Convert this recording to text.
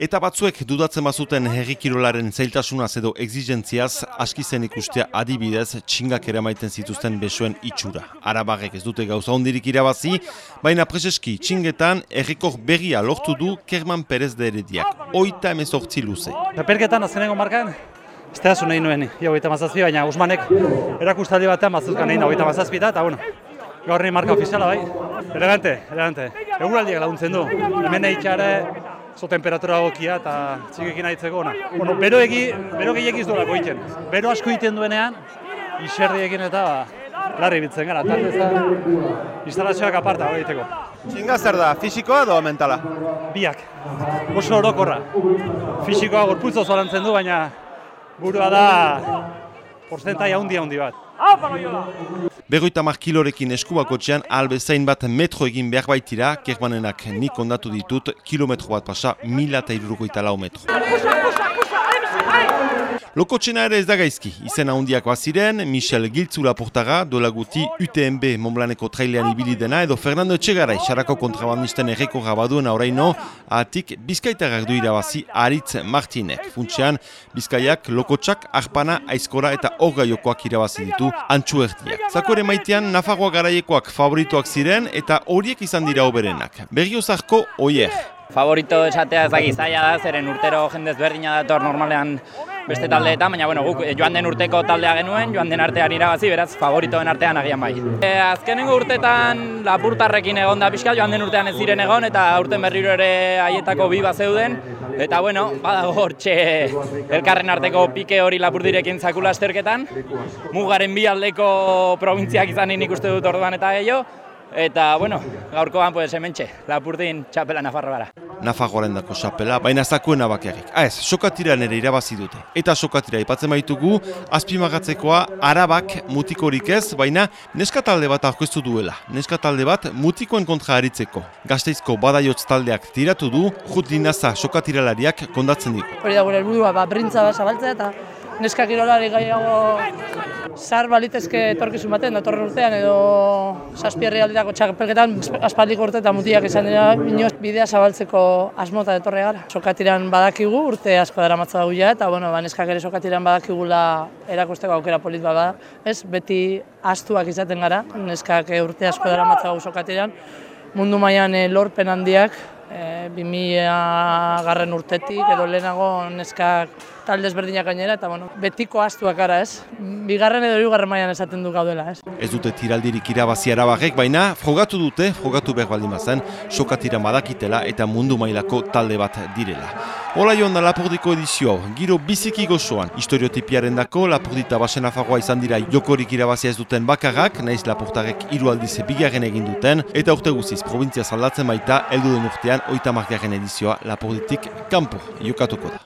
Eta batzuek dudatzen bazuten herrikirolaren zailtasunaz edo exigentziaz aski zen ikustea adibidez txingak eramaiten zituzten besoen itxura. Arabagek ez dute gauza hondirik irabazi, baina preseski txingetan errekor berria lortu du Kerman Perez de Herediak. Oita emezortzi luze. Perketan azkenengo markan, ez da nahi nuen, jau eta mazazpi, baina Usmanek erakustaldi batean mazuzkan nahi nahi mazazpi eta bueno, gaur marka ofiziala bai. Elegante, elegante. Eguraldiak laguntzen du. Hemen eitxare, zo temperatura gokia eta txikekin aitzeko ona. Bueno, bero egi, bero gehiagiz duelako egiten. Bero asko egiten duenean, egin eta ba, larri bitzen gara. Talde zen, instalazioak aparta egiteko. Txinga zer da, fisikoa edo mentala? Biak, oso orokorra. Fisikoa gorputzo zolantzen du, baina burua da porzentai handi handi bat. Begoita kilorekin eskubako txean, albezain bat metro egin behar baitira, kermanenak nik ondatu ditut, kilometro bat pasa, mila eta irurukoita lau metro. Lokotxena ere ez da gaizki, izena handiak baziren, Michel Giltzu laportaga, dola guti UTMB Montblaneko trailean ibili dena, edo Fernando Etxegarai, xarako kontrabandisten erreko gabaduen auraino, atik Bizkaitarrak du irabazi Aritz Martinek. Funtsean, Bizkaiak, Lokotxak, Arpana, Aizkora eta Orga jokoak irabazi ditu antxu erdiak. Zakore maitean, Nafarroa garaiekoak favorituak ziren eta horiek izan dira oberenak. Berriozarko, oier. Favorito esatea ez da da, zeren urtero jendez berdina dator normalean beste taldeetan, baina bueno, guk joan den urteko taldea genuen, joan den artean irabazi, beraz favoritoen artean agian bai. E, azkenengo urtetan lapurtarrekin egon da pixka, joan den urtean ez ziren egon, eta urten berriro ere haietako bi bat zeuden, eta bueno, badago hortxe elkarren arteko pike hori lapurdirekin zakula esterketan, mugaren bi aldeko provintziak izanin ikuste dut orduan eta gehiago, Eta, bueno, gaurkoan, pues, hementxe, lapurdin txapela Nafarro gara. Nafarroaren dako txapela, baina zakuena bakarrik. Ah ez, sokatira nere irabazi dute. Eta sokatira ipatzen baitugu, azpimagatzekoa arabak mutikorik ez, baina neskatalde bat aurkeztu duela. Neskatalde bat mutikoen kontra haritzeko. Gazteizko badaiotz taldeak tiratu du, jut dinaza sokatiralariak kondatzen digu. Hori da gure helburua, ba, brintza bat zabaltzea eta neskak irolari gaiago zar balitezke etorkizun baten datorren urtean edo zazpierri aldetako txapelketan aspaldiko urte eta mutiak izan dira inoz bidea zabaltzeko asmota etorre gara. Sokatiran badakigu urte asko dara matza dagoia eta bueno, ba, neskak ere sokatiran badakigula erakusteko aukera polit bada. Ez, beti astuak izaten gara, neskak urte asko dara matza sokatiran. Mundu mailan eh, lorpen handiak, e, 2000 garren urtetik edo lehenago neskak talde ezberdinak gainera eta bueno, betiko astuak gara, ez? Bigarren edo hirugarren mailan esaten du gaudela, ez? Ez dute tiraldirik irabazi arabagek, baina frogatu dute, frogatu behar baldin bazen, sokatira badakitela eta mundu mailako talde bat direla. Hola joan da Lapordiko edizio hau, giro biziki gozoan, historiotipiaren dako, Lapordita basen afagoa izan dira jokorik irabazi ez duten bakarrak, naiz Laportarek hiru aldize bigarren egin duten, eta urte guziz, provintzia zaldatzen baita, heldu den urtean, oita margarren edizioa Laporditik kanpo jokatuko da.